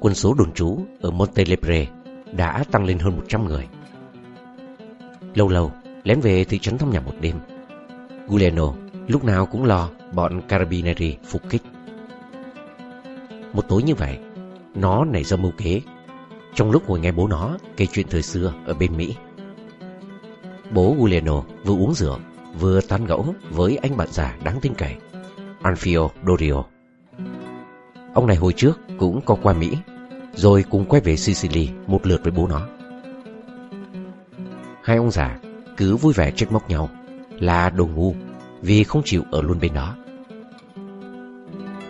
quân số đồn trú ở Montelebre đã tăng lên hơn 100 người. Lâu lâu, lén về thị trấn thăm nhà một đêm. Giuliano lúc nào cũng lo bọn Carabinieri phục kích. Một tối như vậy, nó nảy ra mưu kế trong lúc ngồi nghe bố nó kể chuyện thời xưa ở bên Mỹ. Bố Giuliano vừa uống rượu, vừa tán gẫu với anh bạn già đáng tin cậy, Anfio Dorio. Ông này hồi trước cũng có qua Mỹ, rồi cùng quay về Sicily một lượt với bố nó. Hai ông già cứ vui vẻ trách móc nhau là đồ ngu vì không chịu ở luôn bên đó.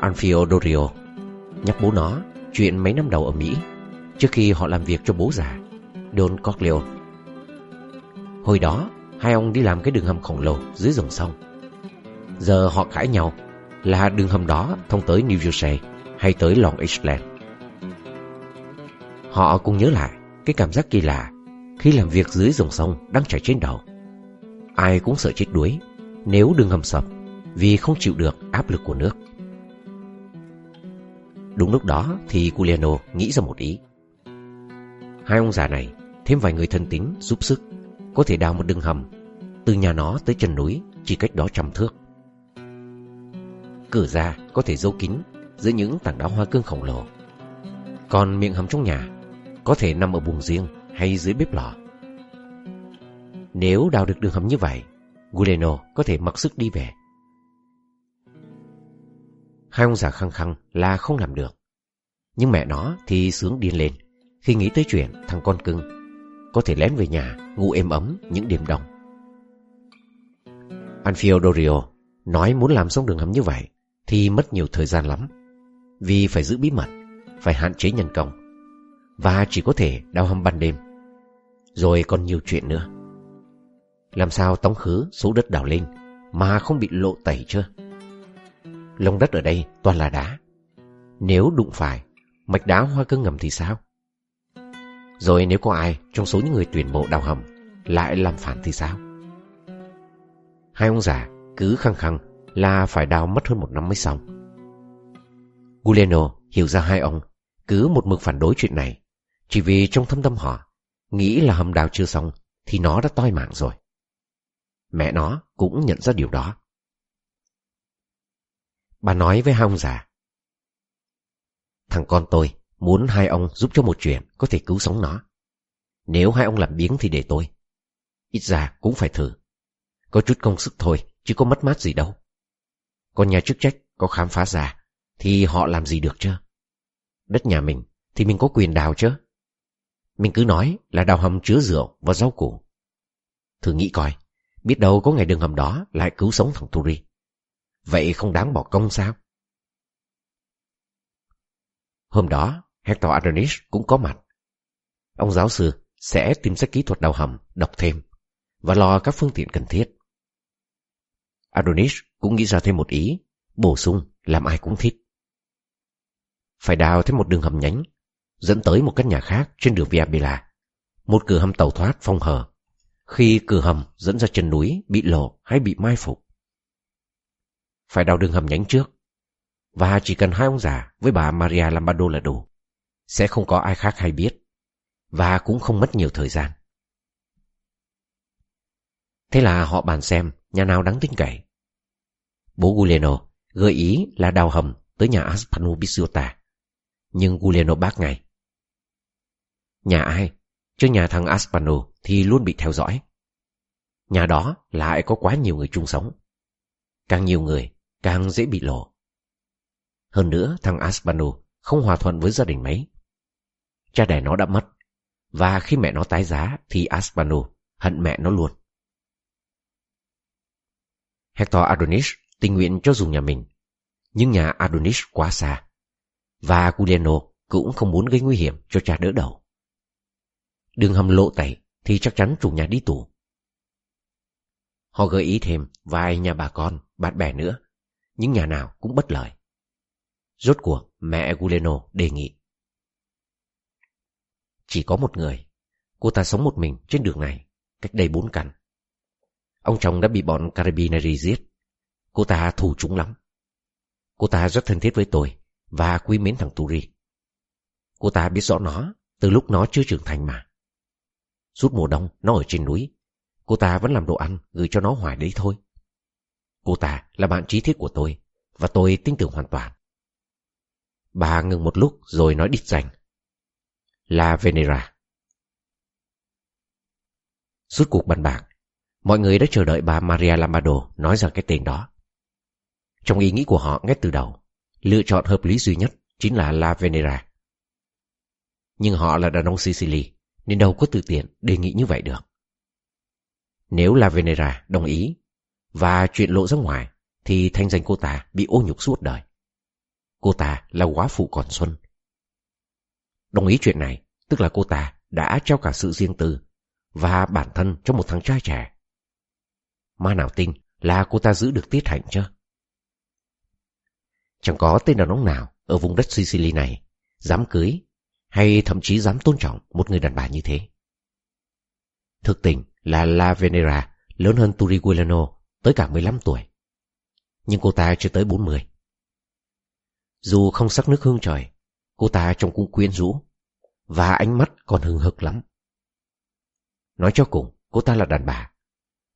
Anfio Dorio nhắc bố nó chuyện mấy năm đầu ở Mỹ trước khi họ làm việc cho bố già, Don Corleone. Hồi đó, hai ông đi làm cái đường hầm khổng lồ dưới dòng sông. Giờ họ cãi nhau là đường hầm đó thông tới New Jersey hay tới Long Island. Họ cũng nhớ lại cái cảm giác kỳ lạ khi làm việc dưới dòng sông đang chảy trên đầu. Ai cũng sợ chết đuối nếu đường hầm sập vì không chịu được áp lực của nước. Đúng lúc đó thì Giuliano nghĩ ra một ý. Hai ông già này thêm vài người thân tín giúp sức, có thể đào một đường hầm từ nhà nó tới chân núi chỉ cách đó trăm thước. Cửa ra có thể giấu kín giữa những tảng đá hoa cương khổng lồ. Còn miệng hầm trong nhà có thể nằm ở buồng riêng hay dưới bếp lò. Nếu đào được đường hầm như vậy, Guleno có thể mặc sức đi về. Hai ông già khăng khăng là không làm được. Nhưng mẹ nó thì sướng điên lên khi nghĩ tới chuyện thằng con cưng có thể lén về nhà ngủ êm ấm những đêm đông. Anfio Dorio nói muốn làm xong đường hầm như vậy thì mất nhiều thời gian lắm vì phải giữ bí mật, phải hạn chế nhân công và chỉ có thể đào hầm ban đêm. Rồi còn nhiều chuyện nữa. Làm sao tống khứ số đất đào lên mà không bị lộ tẩy chưa? Lông đất ở đây toàn là đá. Nếu đụng phải, mạch đá hoa cương ngầm thì sao? Rồi nếu có ai trong số những người tuyển mộ đào hầm lại làm phản thì sao? Hai ông già cứ khăng khăng là phải đào mất hơn một năm mới xong. Guleno hiểu ra hai ông cứ một mực phản đối chuyện này chỉ vì trong thâm tâm họ nghĩ là hầm đào chưa xong thì nó đã toi mạng rồi. Mẹ nó cũng nhận ra điều đó. Bà nói với hai ông già. Thằng con tôi muốn hai ông giúp cho một chuyện có thể cứu sống nó. Nếu hai ông làm biếng thì để tôi. Ít ra cũng phải thử. Có chút công sức thôi, chứ có mất mát gì đâu. Còn nhà chức trách có khám phá ra, thì họ làm gì được chứ? Đất nhà mình thì mình có quyền đào chứ. Mình cứ nói là đào hầm chứa rượu và rau củ. Thử nghĩ coi, biết đâu có ngày đường hầm đó lại cứu sống thằng Turi. Vậy không đáng bỏ công sao? Hôm đó, Hector Adonis cũng có mặt. Ông giáo sư sẽ tìm sách kỹ thuật đào hầm, đọc thêm và lo các phương tiện cần thiết. Adonis cũng nghĩ ra thêm một ý, bổ sung làm ai cũng thích. Phải đào thêm một đường hầm nhánh, dẫn tới một căn nhà khác trên đường Via Bella, một cửa hầm tàu thoát phong hờ, khi cửa hầm dẫn ra chân núi bị lộ hay bị mai phục. Phải đào đường hầm nhánh trước, và chỉ cần hai ông già với bà Maria Lombardo là đủ. Sẽ không có ai khác hay biết, và cũng không mất nhiều thời gian. Thế là họ bàn xem nhà nào đáng tin cậy. Bố Giuliano gợi ý là đào hầm tới nhà Aspano Bisiota, nhưng Giuliano bác ngay. Nhà ai? Chứ nhà thằng Aspano thì luôn bị theo dõi. Nhà đó lại có quá nhiều người chung sống. Càng nhiều người, càng dễ bị lộ. Hơn nữa thằng Aspano không hòa thuận với gia đình mấy. Cha đẻ nó đã mất, và khi mẹ nó tái giá thì Aspano hận mẹ nó luôn. Hector Adonis tình nguyện cho dùng nhà mình, nhưng nhà Adonis quá xa, và Giuliano cũng không muốn gây nguy hiểm cho cha đỡ đầu. Đường hầm lộ tẩy thì chắc chắn chủ nhà đi tù. Họ gợi ý thêm vài nhà bà con, bạn bè nữa, nhưng nhà nào cũng bất lợi. Rốt cuộc mẹ Guleno đề nghị. Chỉ có một người, cô ta sống một mình trên đường này, cách đây bốn căn. Ông chồng đã bị bọn Carabinieri giết. Cô ta thù chúng lắm. Cô ta rất thân thiết với tôi và quý mến thằng Turi. Cô ta biết rõ nó từ lúc nó chưa trưởng thành mà. Suốt mùa đông nó ở trên núi. Cô ta vẫn làm đồ ăn gửi cho nó hoài đấy thôi. Cô ta là bạn trí thiết của tôi và tôi tin tưởng hoàn toàn. Bà ngừng một lúc rồi nói đích danh. Là Venera. Suốt cuộc bàn bạc, mọi người đã chờ đợi bà Maria Lombardo nói ra cái tên đó. Trong ý nghĩ của họ ngay từ đầu, lựa chọn hợp lý duy nhất chính là La Venera. Nhưng họ là đàn ông Sicily, nên đâu có tự tiện đề nghị như vậy được. Nếu La Venera đồng ý, và chuyện lộ ra ngoài, thì thanh danh cô ta bị ô nhục suốt đời. Cô ta là quá phụ còn xuân. Đồng ý chuyện này, tức là cô ta đã trao cả sự riêng tư và bản thân cho một thằng trai trẻ. Mà nào tin là cô ta giữ được tiết hạnh chứ? Chẳng có tên đàn ông nào ở vùng đất Sicily này dám cưới hay thậm chí dám tôn trọng một người đàn bà như thế. Thực tình là La Venera lớn hơn Turiguilano tới cả 15 tuổi. Nhưng cô ta chưa tới 40. Dù không sắc nước hương trời, cô ta trông cũng quyến rũ và ánh mắt còn hừng hực lắm. Nói cho cùng, cô ta là đàn bà.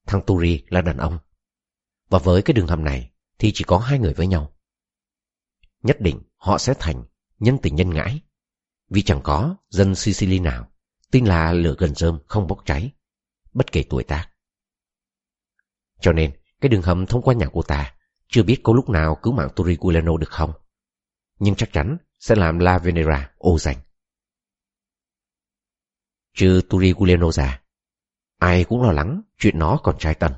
Thằng Turi là đàn ông. Và với cái đường hầm này thì chỉ có hai người với nhau. Nhất định họ sẽ thành nhân tình nhân ngãi. Vì chẳng có dân Sicily nào tin là lửa gần rơm không bốc cháy, bất kể tuổi tác. Cho nên, cái đường hầm thông qua nhà cô ta chưa biết có lúc nào cứu mạng Turiculano được không. Nhưng chắc chắn sẽ làm La Venera ô danh. Trừ Turiculano ra, ai cũng lo lắng chuyện nó còn trai tần.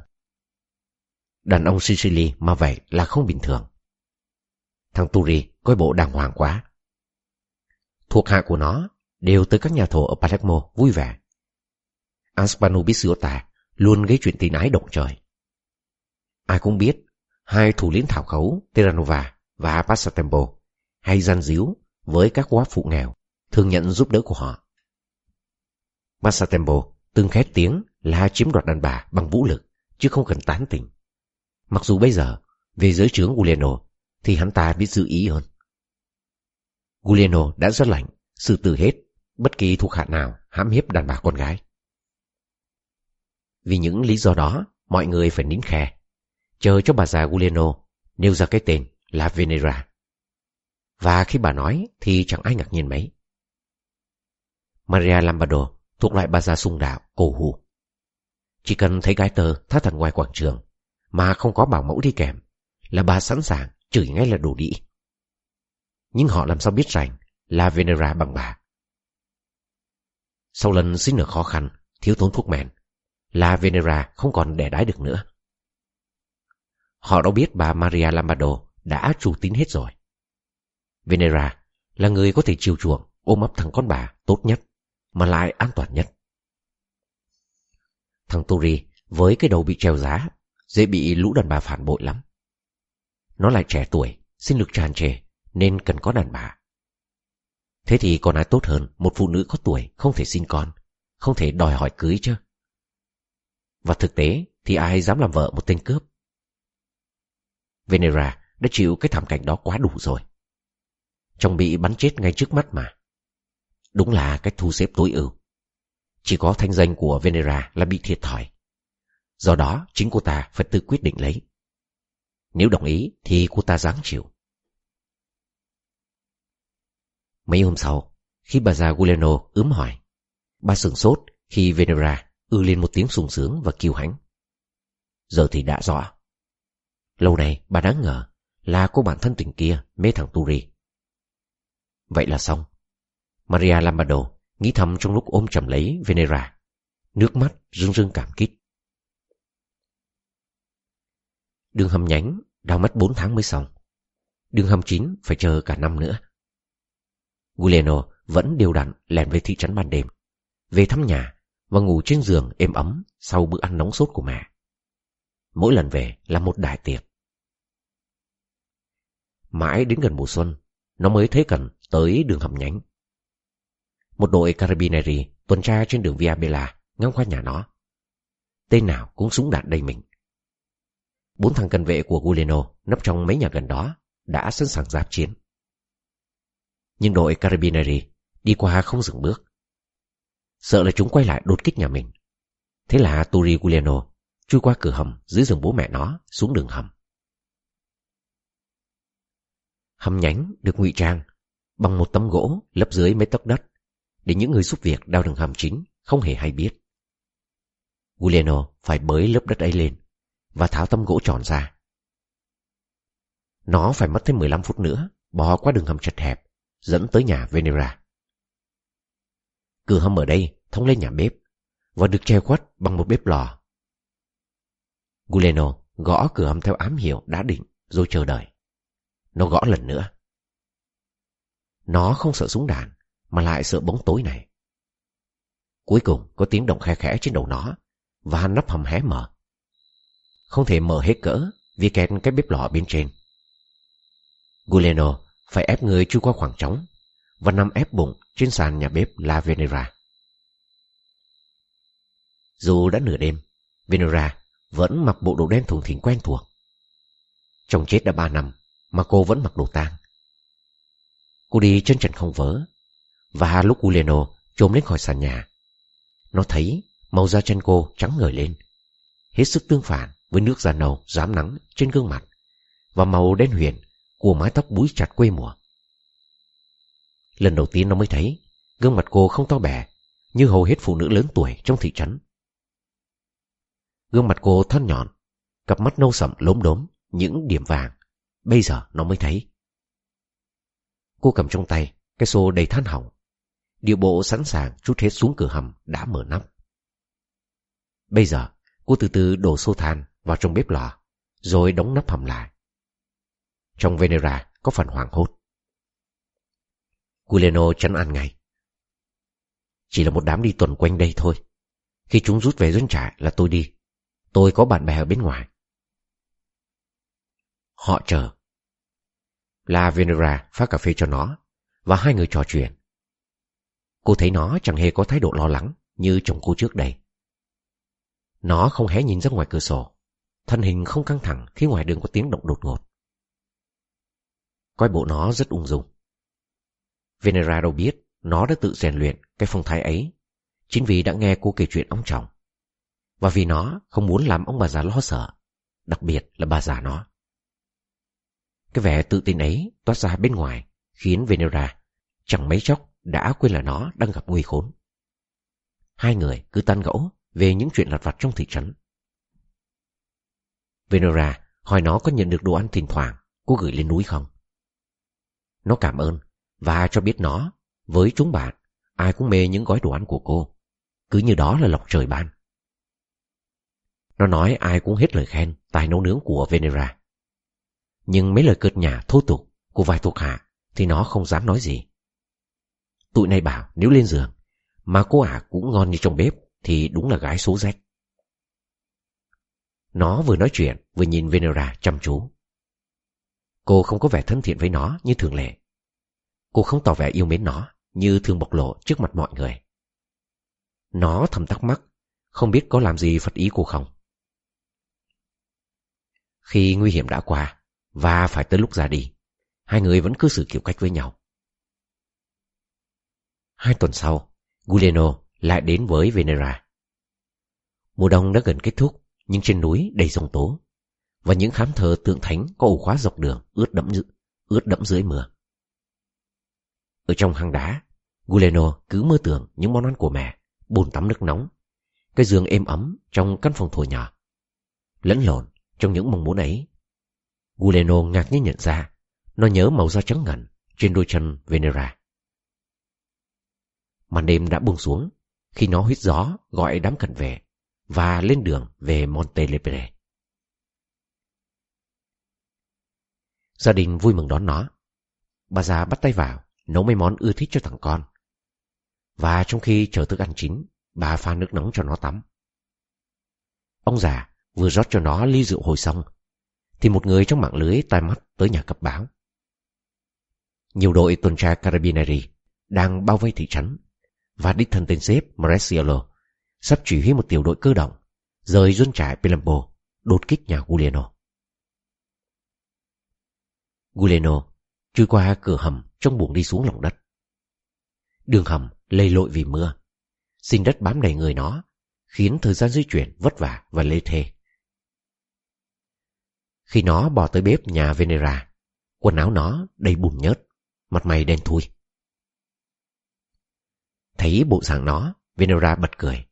Đàn ông Sicily mà vậy là không bình thường. Thằng Turi coi bộ đàng hoàng quá. Thuộc hạ của nó đều tới các nhà thổ ở Palermo vui vẻ. Aspano Bisiota luôn gây chuyện tình ái động trời. Ai cũng biết, hai thủ lĩnh thảo khấu Terranova và Passatempo hay gian díu với các quá phụ nghèo thường nhận giúp đỡ của họ. Passatempo từng khét tiếng là chiếm đoạt đàn bà bằng vũ lực chứ không cần tán tỉnh. Mặc dù bây giờ về giới trướng Uleno thì hắn ta biết giữ ý hơn. Giuliano đã rất lạnh, xử tử hết bất kỳ thuộc hạ nào hãm hiếp đàn bà con gái. Vì những lý do đó, mọi người phải nín khe chờ cho bà già Giuliano nêu ra cái tên là Venera. Và khi bà nói thì chẳng ai ngạc nhiên mấy. Maria Lombardo thuộc loại bà già sung đạo, cổ hù. Chỉ cần thấy gái tờ thắt thần ngoài quảng trường mà không có bảo mẫu đi kèm là bà sẵn sàng chửi ngay là đồ đĩ. Nhưng họ làm sao biết rằng là Venera bằng bà. Sau lần sinh nở khó khăn, thiếu thốn thuốc men, là Venera không còn đẻ đái được nữa. Họ đâu biết bà Maria Lombardo đã chủ tín hết rồi. Venera là người có thể chiều chuộng, ôm ấp thằng con bà tốt nhất, mà lại an toàn nhất. Thằng Turi với cái đầu bị treo giá, dễ bị lũ đàn bà phản bội lắm. Nó lại trẻ tuổi, sinh lực tràn trề, nên cần có đàn bà. Thế thì còn ai tốt hơn một phụ nữ có tuổi không thể sinh con, không thể đòi hỏi cưới chứ? Và thực tế thì ai dám làm vợ một tên cướp? Venera đã chịu cái thảm cảnh đó quá đủ rồi. Chồng bị bắn chết ngay trước mắt mà. Đúng là cách thu xếp tối ưu. Chỉ có thanh danh của Venera là bị thiệt thòi. Do đó chính cô ta phải tự quyết định lấy. Nếu đồng ý thì cô ta dáng chịu. Mấy hôm sau, khi bà già Guleno ướm hỏi, bà sửng sốt khi Venera ư lên một tiếng sung sướng và kiêu hãnh. Giờ thì đã rõ. Lâu nay bà đáng ngờ là cô bạn thân tình kia mê thằng Turi. Vậy là xong. Maria Lombardo nghĩ thầm trong lúc ôm chầm lấy Venera. Nước mắt rưng rưng cảm kích. Đường hầm nhánh đau mất 4 tháng mới xong. Đường hầm chín phải chờ cả năm nữa. Guleno vẫn đều đặn lèn về thị trấn ban đêm, về thăm nhà và ngủ trên giường êm ấm sau bữa ăn nóng sốt của mẹ. Mỗi lần về là một đại tiệc. Mãi đến gần mùa xuân, nó mới thấy cần tới đường hầm nhánh. Một đội Carabinieri tuần tra trên đường Via Bella ngang qua nhà nó. Tên nào cũng súng đạn đầy mình. Bốn thằng cận vệ của Guleno nấp trong mấy nhà gần đó đã sẵn sàng giáp chiến. Nhưng đội Carabinieri đi qua không dừng bước. Sợ là chúng quay lại đột kích nhà mình. Thế là Turi Giuliano chui qua cửa hầm dưới giường bố mẹ nó xuống đường hầm. Hầm nhánh được ngụy trang bằng một tấm gỗ lấp dưới mấy tấc đất để những người giúp việc đào đường hầm chính không hề hay biết. Giuliano phải bới lớp đất ấy lên và tháo tấm gỗ tròn ra. Nó phải mất thêm 15 phút nữa bò qua đường hầm chật hẹp dẫn tới nhà Venera. Cửa hầm ở đây thông lên nhà bếp và được che khuất bằng một bếp lò. Guleno gõ cửa hầm theo ám hiệu đã định rồi chờ đợi. Nó gõ lần nữa. Nó không sợ súng đạn, mà lại sợ bóng tối này. Cuối cùng có tiếng động khe khẽ trên đầu nó và nắp hầm hé mở. Không thể mở hết cỡ vì kẹt cái bếp lò bên trên. Guleno phải ép người chui qua khoảng trống và nằm ép bụng trên sàn nhà bếp La Venera. Dù đã nửa đêm, Venera vẫn mặc bộ đồ đen thùng thình quen thuộc. Chồng chết đã ba năm mà cô vẫn mặc đồ tang. Cô đi chân trần không vớ và lúc Uleno trồm lên khỏi sàn nhà. Nó thấy màu da chân cô trắng ngời lên, hết sức tương phản với nước da nâu rám nắng trên gương mặt và màu đen huyền của mái tóc búi chặt quê mùa. Lần đầu tiên nó mới thấy gương mặt cô không to bè, như hầu hết phụ nữ lớn tuổi trong thị trấn. Gương mặt cô thon nhọn, cặp mắt nâu sậm lốm đốm, những điểm vàng. Bây giờ nó mới thấy. Cô cầm trong tay cái xô đầy than hỏng. Điệu bộ sẵn sàng chút hết xuống cửa hầm đã mở nắp. Bây giờ cô từ từ đổ xô than vào trong bếp lò, rồi đóng nắp hầm lại. Trong Venera có phần hoảng hốt. Culeno chấn an ngay. Chỉ là một đám đi tuần quanh đây thôi. Khi chúng rút về doanh trại là tôi đi. Tôi có bạn bè ở bên ngoài. Họ chờ. La Venera phát cà phê cho nó và hai người trò chuyện. Cô thấy nó chẳng hề có thái độ lo lắng như chồng cô trước đây. Nó không hé nhìn ra ngoài cửa sổ. Thân hình không căng thẳng khi ngoài đường có tiếng động đột ngột. Coi bộ nó rất ung dung. Venera đâu biết nó đã tự rèn luyện cái phong thái ấy chính vì đã nghe cô kể chuyện ông chồng. Và vì nó không muốn làm ông bà già lo sợ, đặc biệt là bà già nó. Cái vẻ tự tin ấy toát ra bên ngoài khiến Venera chẳng mấy chốc đã quên là nó đang gặp nguy khốn. Hai người cứ tan gẫu về những chuyện lặt vặt trong thị trấn. Venera hỏi nó có nhận được đồ ăn thỉnh thoảng cô gửi lên núi không. Nó cảm ơn và cho biết nó, với chúng bạn, ai cũng mê những gói đồ ăn của cô. Cứ như đó là lộc trời ban. Nó nói ai cũng hết lời khen tài nấu nướng của Venera. Nhưng mấy lời cợt nhà thô tục của vài thuộc hạ thì nó không dám nói gì. Tụi này bảo nếu lên giường mà cô ả cũng ngon như trong bếp thì đúng là gái số rách. Nó vừa nói chuyện vừa nhìn Venera chăm chú. Cô không có vẻ thân thiện với nó như thường lệ. Cô không tỏ vẻ yêu mến nó như thường bộc lộ trước mặt mọi người. Nó thầm thắc mắc, không biết có làm gì phật ý cô không. Khi nguy hiểm đã qua và phải tới lúc ra đi, hai người vẫn cư xử kiểu cách với nhau. Hai tuần sau, Guleno lại đến với Venera. Mùa đông đã gần kết thúc, nhưng trên núi đầy giông tố, và những khám thờ tượng thánh có ổ khóa dọc đường ướt đẫm ướt đẫm dưới mưa. Ở trong hang đá, Guleno cứ mơ tưởng những món ăn của mẹ, bồn tắm nước nóng, cái giường êm ấm trong căn phòng thổi nhỏ. Lẫn lộn trong những mong muốn ấy. Guleno ngạc nhiên nhận ra, nó nhớ màu da trắng ngần trên đôi chân Venera. Màn đêm đã buông xuống khi nó huyết gió gọi đám cận về và lên đường về Montelepre. Gia đình vui mừng đón nó. Bà già bắt tay vào nấu mấy món ưa thích cho thằng con. Và trong khi chờ thức ăn chín, bà pha nước nóng cho nó tắm. Ông già vừa rót cho nó ly rượu hồi xong, thì một người trong mạng lưới tai mắt tới nhà cấp báo. Nhiều đội tuần tra Carabinieri đang bao vây thị trấn và đích thân tên xếp Maresiello sắp chỉ huy một tiểu đội cơ động rời duân trại Pilambo đột kích nhà Giuliano. Guleno chui qua cửa hầm trong buồng đi xuống lòng đất. Đường hầm lầy lội vì mưa. Sinh đất bám đầy người nó, khiến thời gian di chuyển vất vả và lê thê. Khi nó bò tới bếp nhà Venera, quần áo nó đầy bùn nhớt, mặt mày đen thui. Thấy bộ dạng nó, Venera bật cười.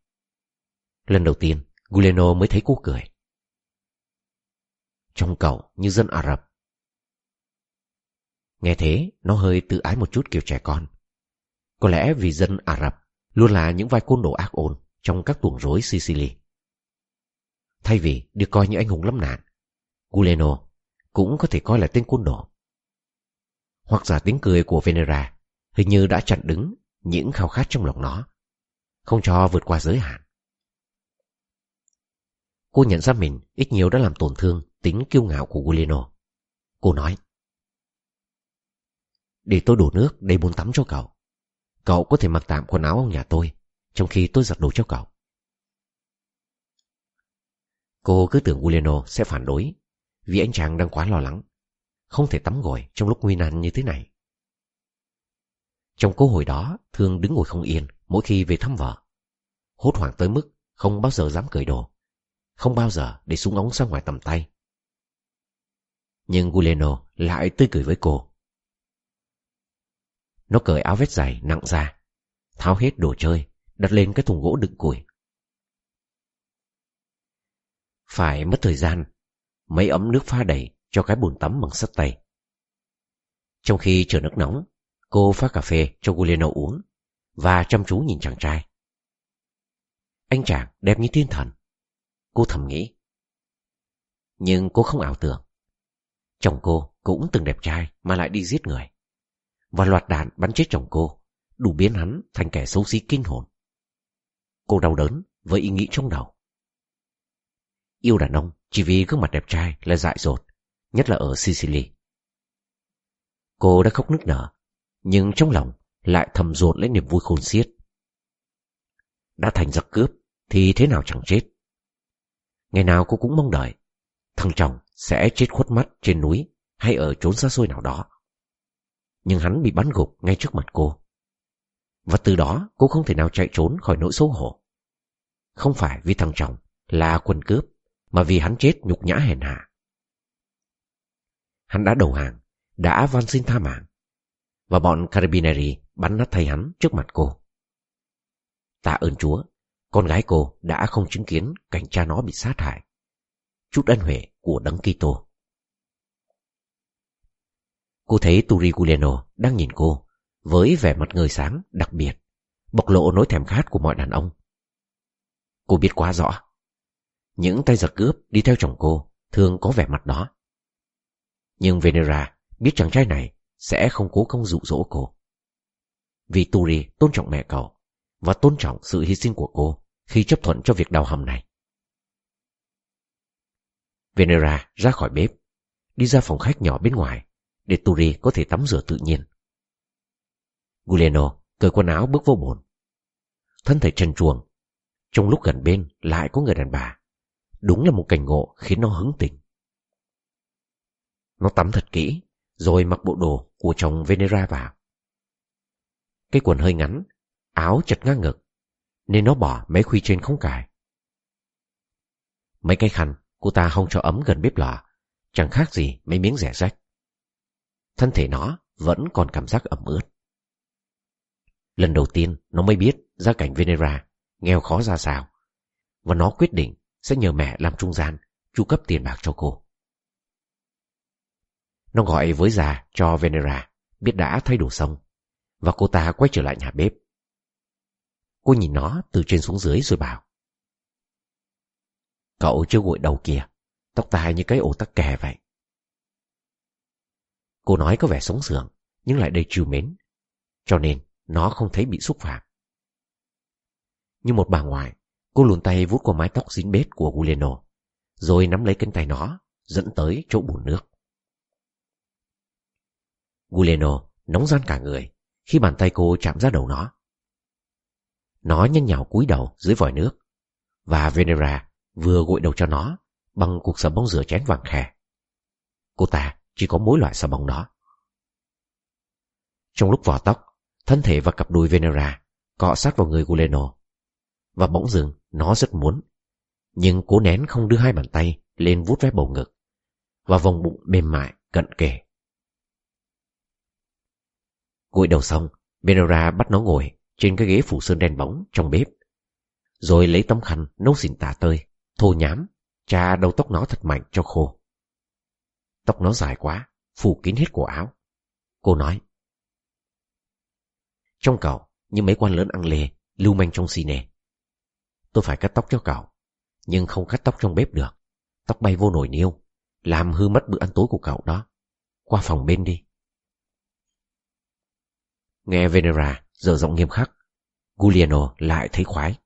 Lần đầu tiên, Guleno mới thấy cô cười. Trong cậu như dân Ả Rập. Nghe thế, nó hơi tự ái một chút kiểu trẻ con. Có lẽ vì dân Ả Rập luôn là những vai côn đồ ác ôn trong các tuồng rối Sicily. Thay vì được coi như anh hùng lâm nạn, Guleno cũng có thể coi là tên côn đồ. Hoặc giả tiếng cười của Venera hình như đã chặn đứng những khao khát trong lòng nó, không cho vượt qua giới hạn. Cô nhận ra mình ít nhiều đã làm tổn thương tính kiêu ngạo của Guleno. Cô nói, để tôi đổ nước đầy bồn tắm cho cậu. Cậu có thể mặc tạm quần áo ở nhà tôi, trong khi tôi giặt đồ cho cậu. Cô cứ tưởng Uleno sẽ phản đối, vì anh chàng đang quá lo lắng, không thể tắm gội trong lúc nguy nan như thế này. Trong cô hồi đó, Thương đứng ngồi không yên mỗi khi về thăm vợ. Hốt hoảng tới mức không bao giờ dám cởi đồ, không bao giờ để súng ống ra ngoài tầm tay. Nhưng Guleno lại tươi cười với cô. Nó cởi áo vest dài nặng ra, tháo hết đồ chơi, đặt lên cái thùng gỗ đựng củi. Phải mất thời gian, mấy ấm nước pha đầy cho cái bồn tắm bằng sắt tay. Trong khi chờ nước nóng, cô pha cà phê cho Guleno uống và chăm chú nhìn chàng trai. Anh chàng đẹp như thiên thần. Cô thầm nghĩ. Nhưng cô không ảo tưởng. Chồng cô cũng từng đẹp trai mà lại đi giết người. Và loạt đạn bắn chết chồng cô, đủ biến hắn thành kẻ xấu xí kinh hồn. Cô đau đớn với ý nghĩ trong đầu. Yêu đàn ông chỉ vì gương mặt đẹp trai là dại dột, nhất là ở Sicily. Cô đã khóc nức nở, nhưng trong lòng lại thầm rộn lấy niềm vui khôn xiết. Đã thành giặc cướp thì thế nào chẳng chết. Ngày nào cô cũng mong đợi thằng chồng sẽ chết khuất mắt trên núi hay ở chốn xa xôi nào đó. Nhưng hắn bị bắn gục ngay trước mặt cô. Và từ đó cô không thể nào chạy trốn khỏi nỗi xấu hổ. Không phải vì thằng chồng là quân cướp, mà vì hắn chết nhục nhã hèn hạ. Hắn đã đầu hàng, đã van xin tha mạng, và bọn Carabinieri bắn nát thay hắn trước mặt cô. Tạ ơn Chúa, con gái cô đã không chứng kiến cảnh cha nó bị sát hại. Chút ân huệ của đấng Kitô. Cô thấy Turi Guglielmo đang nhìn cô với vẻ mặt người sáng đặc biệt, bộc lộ nỗi thèm khát của mọi đàn ông. Cô biết quá rõ, những tay giặc cướp đi theo chồng cô thường có vẻ mặt đó. Nhưng Venera biết chàng trai này sẽ không cố công dụ dỗ cô. Vì Turi tôn trọng mẹ cậu và tôn trọng sự hy sinh của cô khi chấp thuận cho việc đào hầm này. Venera ra khỏi bếp, đi ra phòng khách nhỏ bên ngoài để Turi có thể tắm rửa tự nhiên. Guleno cởi quần áo bước vô bồn. Thân thể trần truồng, trong lúc gần bên lại có người đàn bà. Đúng là một cảnh ngộ khiến nó hứng tình. Nó tắm thật kỹ, rồi mặc bộ đồ của chồng Venera vào. Cái quần hơi ngắn, áo chật ngang ngực, nên nó bỏ mấy khuy trên không cài. Mấy cái khăn cô ta không cho ấm gần bếp lò, chẳng khác gì mấy miếng rẻ rách. Thân thể nó vẫn còn cảm giác ẩm ướt. Lần đầu tiên nó mới biết gia cảnh Venera nghèo khó ra sao, và nó quyết định sẽ nhờ mẹ làm trung gian chu cấp tiền bạc cho cô. Nó gọi với già cho Venera biết đã thay đồ xong, và cô ta quay trở lại nhà bếp. Cô nhìn nó từ trên xuống dưới rồi bảo. Cậu chưa gội đầu kìa, tóc tai như cái ổ tắc kè vậy. Cô nói có vẻ sống sượng, nhưng lại đầy trìu mến, cho nên nó không thấy bị xúc phạm. Như một bà ngoại, cô luồn tay vuốt qua mái tóc dính bết của Guleno, rồi nắm lấy cánh tay nó, dẫn tới chỗ bùn nước. Guleno nóng gian cả người khi bàn tay cô chạm ra đầu nó. Nó nhanh nhào cúi đầu dưới vòi nước, và Venera vừa gội đầu cho nó bằng cuộc xà bóng rửa chén vàng khè. Cô ta chỉ có mỗi loại xà bông đó. Trong lúc vò tóc, Thân thể và cặp đùi Venera cọ sát vào người Guleno. Và bỗng dừng, nó rất muốn. Nhưng cố nén không đưa hai bàn tay lên vút vét bầu ngực và vòng bụng mềm mại cận kề. Gội đầu xong, Venera bắt nó ngồi trên cái ghế phủ sơn đen bóng trong bếp. Rồi lấy tấm khăn nấu xỉn tả tơi, thô nhám, cha đầu tóc nó thật mạnh cho khô. Tóc nó dài quá, phủ kín hết cổ áo. Cô nói. Trong cậu, như mấy quan lớn ăn lề lưu manh trong xì nề. Tôi phải cắt tóc cho cậu, nhưng không cắt tóc trong bếp được. Tóc bay vô nồi niêu, làm hư mất bữa ăn tối của cậu đó. Qua phòng bên đi. Nghe Venera giờ giọng nghiêm khắc, Giuliano lại thấy khoái.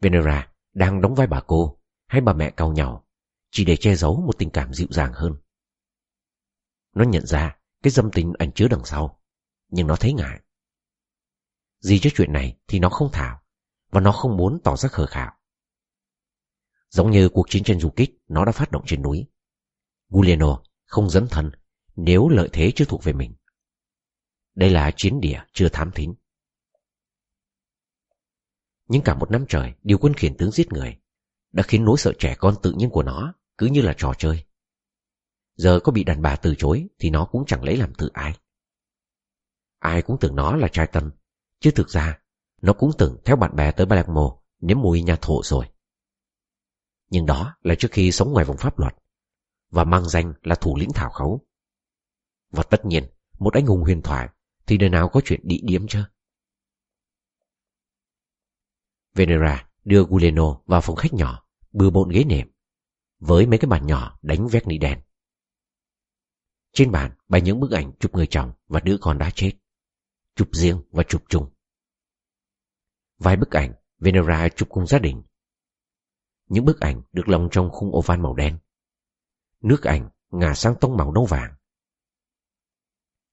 Venera đang đóng vai bà cô hay bà mẹ cau nhau, chỉ để che giấu một tình cảm dịu dàng hơn. Nó nhận ra cái dâm tình ẩn chứa đằng sau, nhưng nó thấy ngại. Gì cho chuyện này thì nó không thảo, và nó không muốn tỏ ra khờ khảo. Giống như cuộc chiến tranh du kích nó đã phát động trên núi. Giuliano không dấn thân nếu lợi thế chưa thuộc về mình. Đây là chiến địa chưa thám thính. Nhưng cả một năm trời điều quân khiển tướng giết người đã khiến nỗi sợ trẻ con tự nhiên của nó cứ như là trò chơi. Giờ có bị đàn bà từ chối thì nó cũng chẳng lấy làm tự ai. Ai cũng tưởng nó là trai tân, chứ thực ra nó cũng từng theo bạn bè tới Palermo nếm mùi nhà thổ rồi. Nhưng đó là trước khi sống ngoài vòng pháp luật và mang danh là thủ lĩnh thảo khấu. Và tất nhiên, một anh hùng huyền thoại thì đời nào có chuyện địa điếm chứ? Venera đưa Guleno vào phòng khách nhỏ, bừa bộn ghế nệm, với mấy cái bàn nhỏ đánh vét nỉ đèn. Trên bàn bày những bức ảnh chụp người chồng và đứa con đã chết, chụp riêng và chụp chung. Vài bức ảnh Venera chụp cùng gia đình. Những bức ảnh được lồng trong khung oval màu đen. Nước ảnh ngả sang tông màu nâu vàng.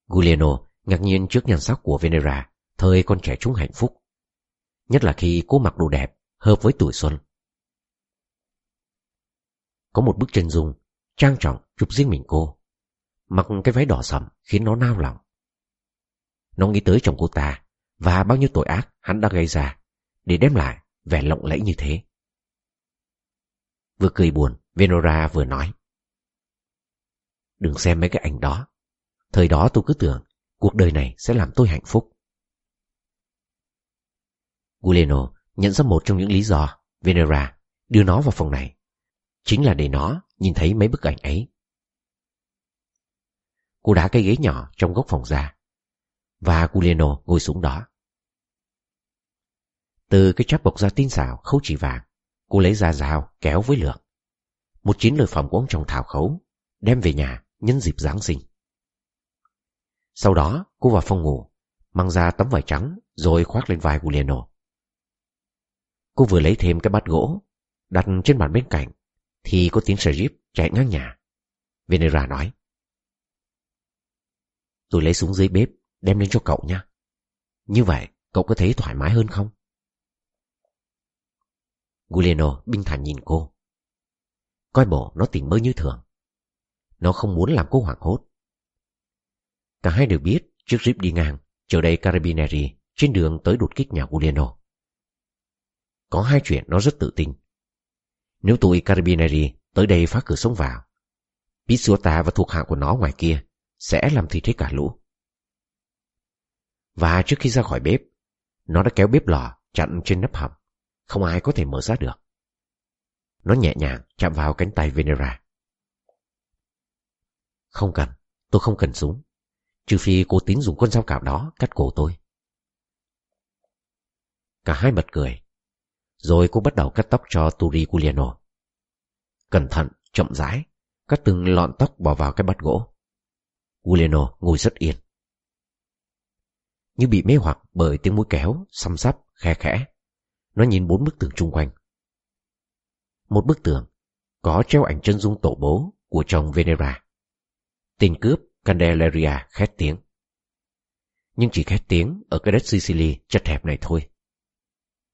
Giuliano ngạc nhiên trước nhan sắc của Venera, thời con trẻ chúng hạnh phúc. Nhất là khi cô mặc đồ đẹp, hợp với tuổi xuân. Có một bức chân dung, trang trọng chụp riêng mình cô. Mặc cái váy đỏ sậm khiến nó nao lòng. Nó nghĩ tới chồng cô ta và bao nhiêu tội ác hắn đã gây ra để đem lại vẻ lộng lẫy như thế. Vừa cười buồn, Venora vừa nói. Đừng xem mấy cái ảnh đó. Thời đó tôi cứ tưởng cuộc đời này sẽ làm tôi hạnh phúc. Guleno nhận ra một trong những lý do Venera đưa nó vào phòng này. Chính là để nó nhìn thấy mấy bức ảnh ấy. Cô đá cái ghế nhỏ trong góc phòng ra và Guleno ngồi xuống đó. Từ cái chắp bọc da tinh xảo khấu chỉ vàng, cô lấy ra dao kéo với lược, Một chiến lợi phẩm của ông chồng thảo khấu, đem về nhà nhân dịp Giáng sinh. Sau đó cô vào phòng ngủ, mang ra tấm vải trắng rồi khoác lên vai Giuliano. Cô vừa lấy thêm cái bát gỗ, đặt trên bàn bên cạnh, thì có tiếng Jeep chạy ngang nhà. Venera nói. Tôi lấy súng dưới bếp, đem lên cho cậu nha. Như vậy, cậu có thấy thoải mái hơn không? Giuliano bình thản nhìn cô. Coi bộ nó tỉnh bơ như thường. Nó không muốn làm cô hoảng hốt. Cả hai đều biết chiếc Jeep đi ngang, chờ đây Carabinieri trên đường tới đột kích nhà Giuliano. Có hai chuyện nó rất tự tin. Nếu tụi Carabinieri tới đây phá cửa sống vào, Pizzuta và thuộc hạ của nó ngoài kia sẽ làm thịt hết cả lũ. Và trước khi ra khỏi bếp, nó đã kéo bếp lò chặn trên nắp hầm. Không ai có thể mở ra được. Nó nhẹ nhàng chạm vào cánh tay Venera. Không cần, tôi không cần súng. Trừ phi cô tín dùng con dao cạo đó cắt cổ tôi. Cả hai bật cười. Rồi cô bắt đầu cắt tóc cho Turi Guliano. Cẩn thận, chậm rãi, cắt từng lọn tóc bỏ vào cái bát gỗ. Guliano ngồi rất yên. Như bị mê hoặc bởi tiếng mũi kéo, xăm sắp, khe khẽ. Nó nhìn bốn bức tường chung quanh. Một bức tường có treo ảnh chân dung tổ bố của chồng Venera. Tên cướp Candelaria khét tiếng. Nhưng chỉ khét tiếng ở cái đất Sicily chật hẹp này thôi.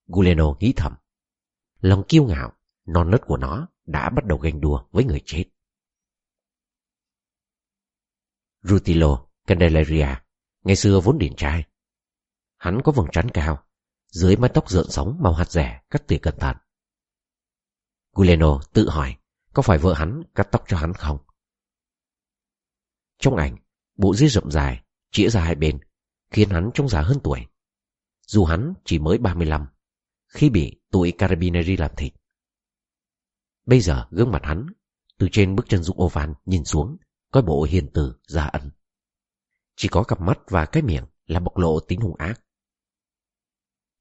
Guleno nghĩ thầm. Lòng kiêu ngạo, non nớt của nó đã bắt đầu ganh đua với người chết. Rutilo Candelaria ngày xưa vốn điển trai. Hắn có vầng trán cao, dưới mái tóc rợn sóng màu hạt rẻ cắt tỉa cẩn thận. Guleno tự hỏi có phải vợ hắn cắt tóc cho hắn không? Trong ảnh, bộ ria rậm dài, chĩa ra hai bên, khiến hắn trông già hơn tuổi. Dù hắn chỉ mới 35, khi bị tụi Carabinieri làm thịt. Bây giờ gương mặt hắn, từ trên bức chân dung oval nhìn xuống, có bộ hiền từ, ra ẩn. Chỉ có cặp mắt và cái miệng là bộc lộ tính hung ác.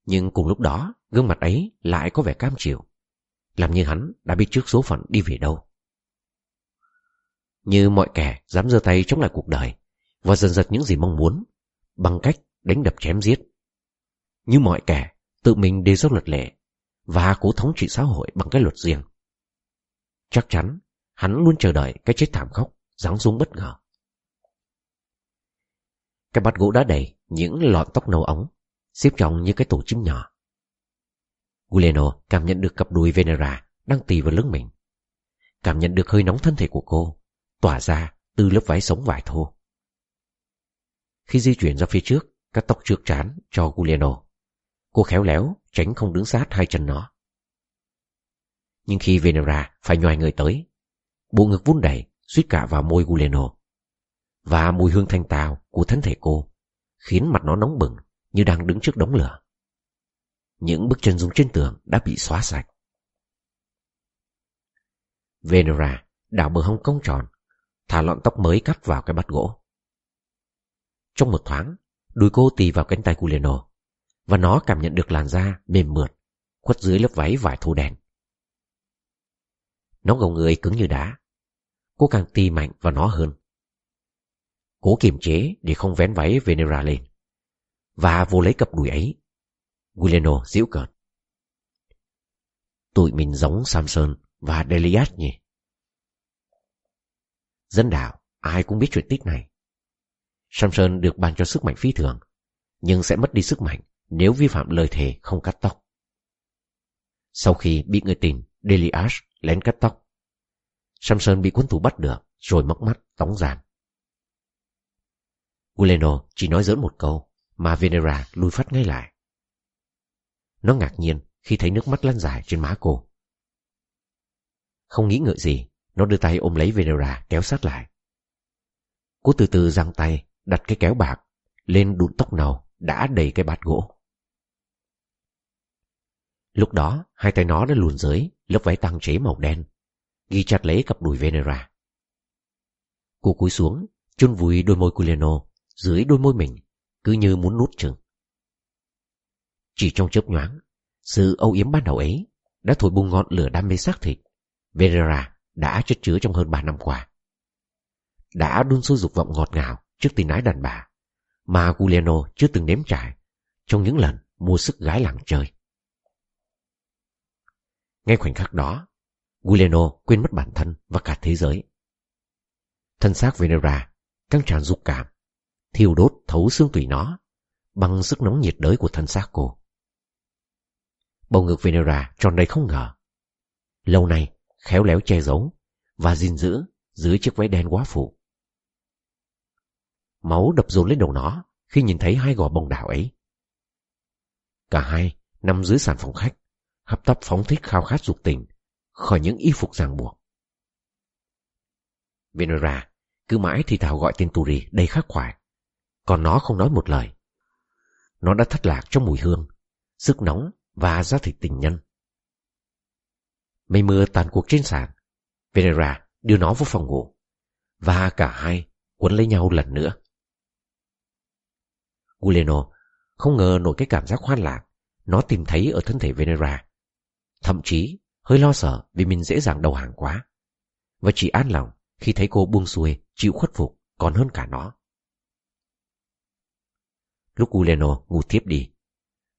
Nhưng cùng lúc đó, gương mặt ấy lại có vẻ cam chịu, làm như hắn đã biết trước số phận đi về đâu. Như mọi kẻ dám giơ tay chống lại cuộc đời và dần dật những gì mong muốn bằng cách đánh đập chém giết. Như mọi kẻ tự mình đề xuất luật lệ và cố thống trị xã hội bằng cái luật riêng. Chắc chắn hắn luôn chờ đợi cái chết thảm khốc giáng xuống bất ngờ. Cái bát gỗ đã đầy những lọn tóc nâu ống, xếp chồng như cái tổ chim nhỏ. Guleno cảm nhận được cặp đùi Venera đang tì vào lưng mình. Cảm nhận được hơi nóng thân thể của cô, tỏa ra từ lớp váy sống vải thô. Khi di chuyển ra phía trước, cắt tóc trước trán cho Guleno. Cô khéo léo, tránh không đứng sát hai chân nó. Nhưng khi Venera phải nhòi người tới, bộ ngực vun đầy suýt cả vào môi Guleno. Và mùi hương thanh tao của thân thể cô khiến mặt nó nóng bừng như đang đứng trước đống lửa. Những bức chân dung trên tường đã bị xóa sạch. Venera đảo bờ hông cong tròn, thả lọn tóc mới cắt vào cái bát gỗ. Trong một thoáng, đùi cô tì vào cánh tay Guleno và nó cảm nhận được làn da mềm mượt khuất dưới lớp váy vải thô đen. Nó gồng người cứng như đá. Cô càng tì mạnh vào nó hơn. Cố kiềm chế để không vén váy Venera lên. Và vô lấy cặp đùi ấy. Guileno giễu cợt. Tụi mình giống Samson và Delias nhỉ? Dân đảo, ai cũng biết chuyện tích này. Samson được ban cho sức mạnh phi thường, nhưng sẽ mất đi sức mạnh nếu vi phạm lời thề không cắt tóc. Sau khi bị người tình Delias lén cắt tóc, Samson bị quân thủ bắt được rồi móc mắt tống giam. Guleno chỉ nói giỡn một câu mà Venera lui phát ngay lại. Nó ngạc nhiên khi thấy nước mắt lăn dài trên má cô. Không nghĩ ngợi gì, nó đưa tay ôm lấy Venera kéo sát lại. Cô từ từ giang tay đặt cái kéo bạc lên đụn tóc nào đã đầy cái bát gỗ. Lúc đó, hai tay nó đã luồn dưới lớp váy tăng chế màu đen, ghi chặt lấy cặp đùi Venera. Cô cúi xuống, chôn vùi đôi môi Culeno dưới đôi môi mình, cứ như muốn nút chừng. Chỉ trong chớp nhoáng, sự âu yếm ban đầu ấy đã thổi bùng ngọn lửa đam mê xác thịt. Venera đã chất chứa trong hơn ba năm qua. Đã đun sôi dục vọng ngọt ngào trước tình ái đàn bà, mà Giuliano chưa từng nếm trải trong những lần mua sức gái làng chơi. Ngay khoảnh khắc đó, Giuliano quên mất bản thân và cả thế giới. Thân xác Venera căng tràn dục cảm, thiêu đốt thấu xương tủy nó bằng sức nóng nhiệt đới của thân xác cô. Bầu ngực Venera tròn đầy không ngờ. Lâu nay, khéo léo che giấu và gìn giữ dưới chiếc váy đen quá phủ. Máu đập dồn lên đầu nó khi nhìn thấy hai gò bồng đảo ấy. Cả hai nằm dưới sàn phòng khách, hấp tấp phóng thích khao khát dục tình khỏi những y phục ràng buộc. Venera cứ mãi thì thào gọi tên Turi đầy khắc khoải, còn nó không nói một lời. Nó đã thất lạc trong mùi hương, sức nóng và giá thịt tình nhân. Mây mưa tàn cuộc trên sàn, Venera đưa nó vào phòng ngủ, và cả hai quấn lấy nhau lần nữa. Guleno không ngờ nổi cái cảm giác hoan lạc nó tìm thấy ở thân thể Venera. Thậm chí hơi lo sợ vì mình dễ dàng đầu hàng quá. Và chỉ an lòng khi thấy cô buông xuôi, chịu khuất phục còn hơn cả nó. Lúc Uleno ngủ tiếp đi,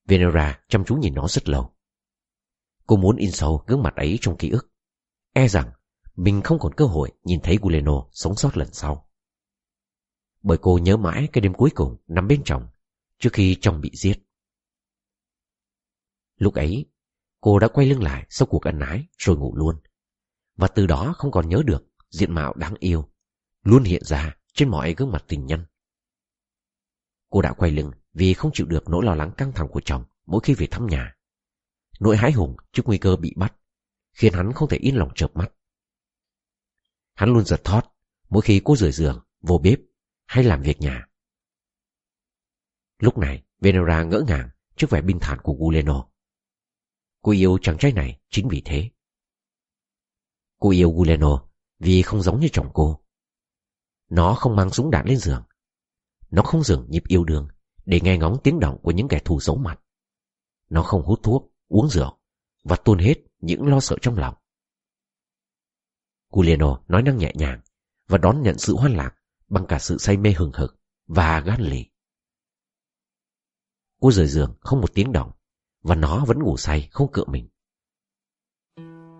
Venera chăm chú nhìn nó rất lâu. Cô muốn in sâu gương mặt ấy trong ký ức. E rằng mình không còn cơ hội nhìn thấy Guleno sống sót lần sau. Bởi cô nhớ mãi cái đêm cuối cùng nằm bên chồng trước khi chồng bị giết. Lúc ấy, cô đã quay lưng lại sau cuộc ân ái rồi ngủ luôn. Và từ đó không còn nhớ được diện mạo đáng yêu, luôn hiện ra trên mọi gương mặt tình nhân. Cô đã quay lưng vì không chịu được nỗi lo lắng căng thẳng của chồng mỗi khi về thăm nhà. Nỗi hãi hùng trước nguy cơ bị bắt khiến hắn không thể yên lòng chợp mắt. Hắn luôn giật thót mỗi khi cô rửa giường, vô bếp hay làm việc nhà. Lúc này, Venera ngỡ ngàng trước vẻ bình thản của Guleno. Cô yêu chàng trai này chính vì thế. Cô yêu Guleno vì không giống như chồng cô. Nó không mang súng đạn lên giường. Nó không dừng nhịp yêu đương để nghe ngóng tiếng động của những kẻ thù giấu mặt. Nó không hút thuốc, uống rượu và tuôn hết những lo sợ trong lòng. Guleno nói năng nhẹ nhàng và đón nhận sự hoan lạc bằng cả sự say mê hừng hực và gan lì. Cô rời giường không một tiếng động và nó vẫn ngủ say không cựa mình.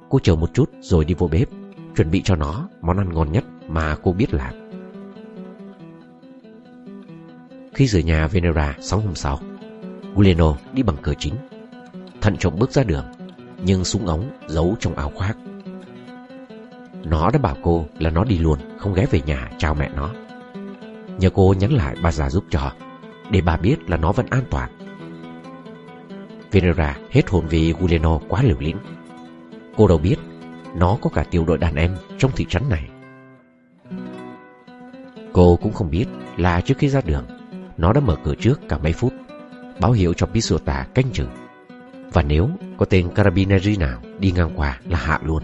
Cô chờ một chút rồi đi vô bếp chuẩn bị cho nó món ăn ngon nhất mà cô biết làm. Khi rời nhà Venera sáng hôm sau, Guleno đi bằng cửa chính. Thận trọng bước ra đường, nhưng súng ống giấu trong áo khoác. Nó đã bảo cô là nó đi luôn, không ghé về nhà chào mẹ nó. Nhờ cô nhắn lại bà già giúp cho, để bà biết là nó vẫn an toàn. Venera hết hồn vì Guleno quá liều lĩnh. Cô đâu biết nó có cả tiểu đội đàn em trong thị trấn này. Cô cũng không biết là trước khi ra đường, nó đã mở cửa trước cả mấy phút, báo hiệu cho Pisuta canh chừng. Và nếu có tên Carabineri nào đi ngang qua là hạ luôn.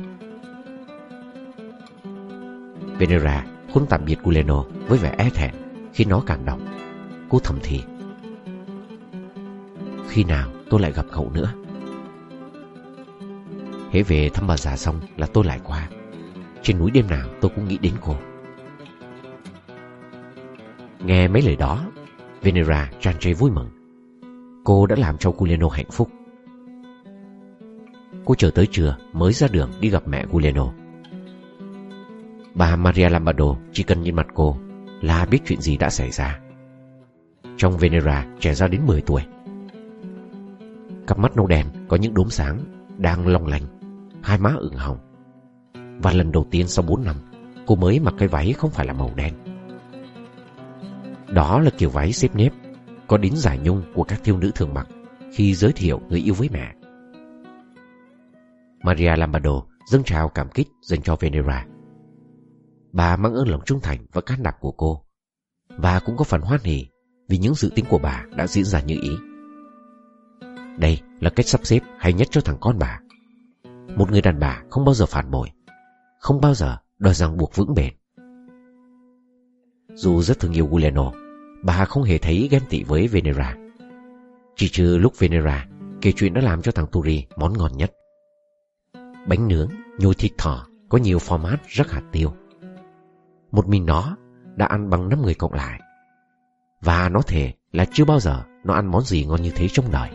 Venera khôn tạm biệt Guleno với vẻ e thẹn khi nó cảm động. Cô thầm thì. Khi nào tôi lại gặp cậu nữa? Hễ về thăm bà già xong là tôi lại qua. Trên núi đêm nào tôi cũng nghĩ đến cô. Nghe mấy lời đó, Venera tràn trề vui mừng. Cô đã làm cho Guleno hạnh phúc. Cô chờ tới trưa mới ra đường đi gặp mẹ Guleno Bà Maria Lombardo chỉ cần nhìn mặt cô là biết chuyện gì đã xảy ra. Trong Venera trẻ ra đến 10 tuổi Cặp mắt nâu đen có những đốm sáng đang long lanh hai má ửng hồng. Và lần đầu tiên sau 4 năm, cô mới mặc cái váy không phải là màu đen. Đó là kiểu váy xếp nếp, có đính giải nhung của các thiếu nữ thường mặc khi giới thiệu người yêu với mẹ. Maria Lombardo dâng trào cảm kích dành cho Venera. Bà mang ơn lòng trung thành và can đảm của cô, và cũng có phần hoan hỉ vì những dự tính của bà đã diễn ra như ý. Đây là cách sắp xếp hay nhất cho thằng con bà. Một người đàn bà không bao giờ phản bội Không bao giờ đòi rằng buộc vững bền. Dù rất thương yêu Guleno Bà không hề thấy ghen tị với Venera. Chỉ trừ lúc Venera Kể chuyện đã làm cho thằng Turi món ngon nhất. Bánh nướng, nhồi thịt thỏ Có nhiều format rất hạt tiêu. Một mình nó đã ăn bằng năm người cộng lại. Và nó thề là chưa bao giờ Nó ăn món gì ngon như thế trong đời.